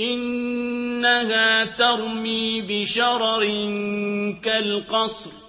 إِنَّهَا تَرْمِي بِشَرَرٍ كَالْقَصْرِ.